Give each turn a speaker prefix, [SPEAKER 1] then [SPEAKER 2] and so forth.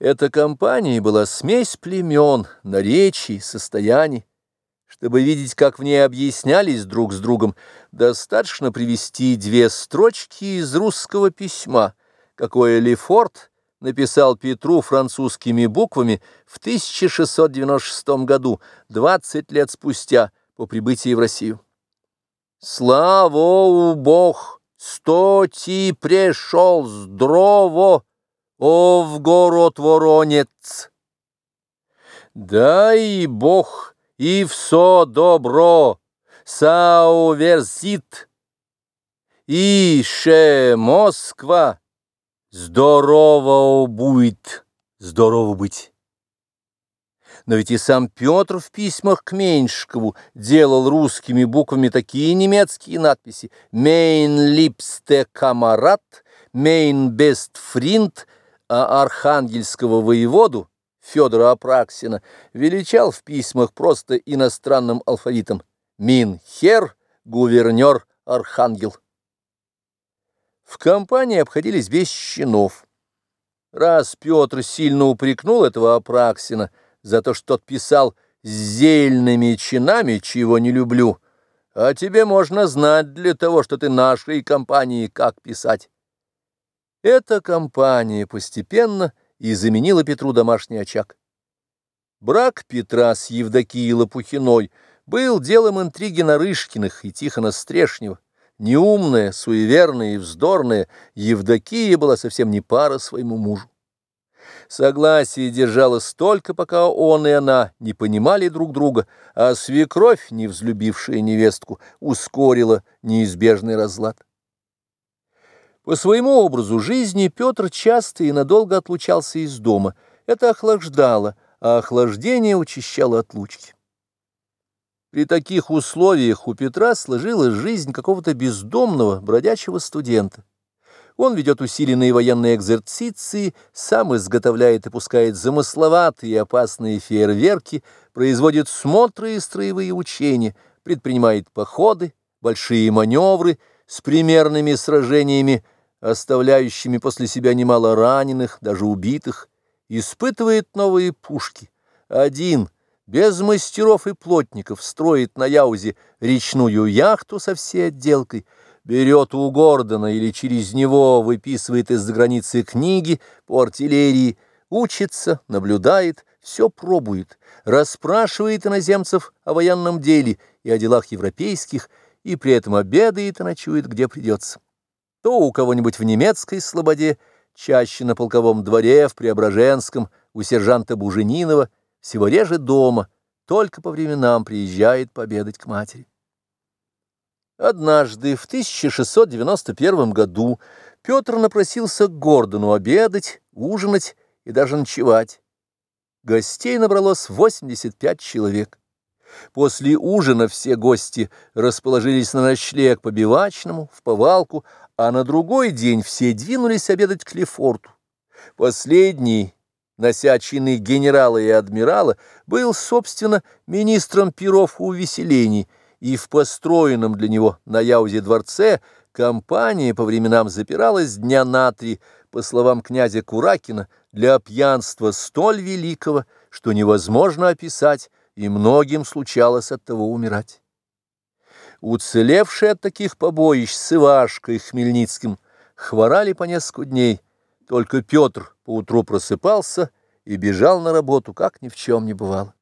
[SPEAKER 1] Эта компания была смесь племен, наречий, состояний. Чтобы видеть, как в ней объяснялись друг с другом, достаточно привести две строчки из русского письма, какое Лефорт написал Петру французскими буквами в 1696 году, 20 лет спустя, по прибытии в Россию. «Слава Бог, сто ти пришел здорово, о в город Воронец! Дай Бог!» и все добро сауверзит. Ише Москва здорово будет, здорово быть. Но ведь и сам Петр в письмах к Меньшкову делал русскими буквами такие немецкие надписи «Мейн липсте камарат», «Мейн бест фринд», а архангельского воеводу Федора Апраксина величал в письмах просто иностранным алфавитом «Минхер», «Гувернер», «Архангел». В компании обходились без чинов. Раз Петр сильно упрекнул этого Апраксина за то, что тот писал с зельными чинами, чего не люблю, а тебе можно знать для того, что ты нашей компании как писать. Эта компания постепенно и заменила Петру домашний очаг. Брак Петра с Евдокией Лопухиной был делом интриги Нарышкиных и Тихона Стрешнева. Неумная, суеверная и вздорная, Евдокия была совсем не пара своему мужу. Согласие держалось только, пока он и она не понимали друг друга, а свекровь, не взлюбившая невестку, ускорила неизбежный разлад. По своему образу жизни Петр часто и надолго отлучался из дома. Это охлаждало, а охлаждение учащало отлучки. При таких условиях у Петра сложилась жизнь какого-то бездомного, бродячего студента. Он ведет усиленные военные экзерциции, сам изготовляет и пускает замысловатые и опасные фейерверки, производит смотры и строевые учения, предпринимает походы, большие маневры с примерными сражениями, оставляющими после себя немало раненых, даже убитых, испытывает новые пушки. Один, без мастеров и плотников, строит на Яузе речную яхту со всей отделкой, берет у Гордона или через него выписывает из-за границы книги по артиллерии, учится, наблюдает, все пробует, расспрашивает иноземцев о военном деле и о делах европейских, и при этом обедает и ночует, где придется то у кого-нибудь в немецкой слободе, чаще на полковом дворе, в Преображенском, у сержанта Буженинова, всего реже дома, только по временам приезжает победать к матери. Однажды, в 1691 году, Петр напросился к Гордону обедать, ужинать и даже ночевать. Гостей набралось 85 человек. После ужина все гости расположились на ночлег по бивачному, в повалку, а на другой день все двинулись обедать к Лефорту. Последний, нося чины генерала и адмирала, был, собственно, министром перов увеселений, и в построенном для него на Яузе дворце компания по временам запиралась дня на три, по словам князя Куракина, для пьянства столь великого, что невозможно описать, и многим случалось от того умирать. Уцелевшие от таких побоищ с Ивашкой Хмельницким хворали по несколько дней, только Петр поутру просыпался и бежал на работу, как ни в чем не бывало.